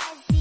I see.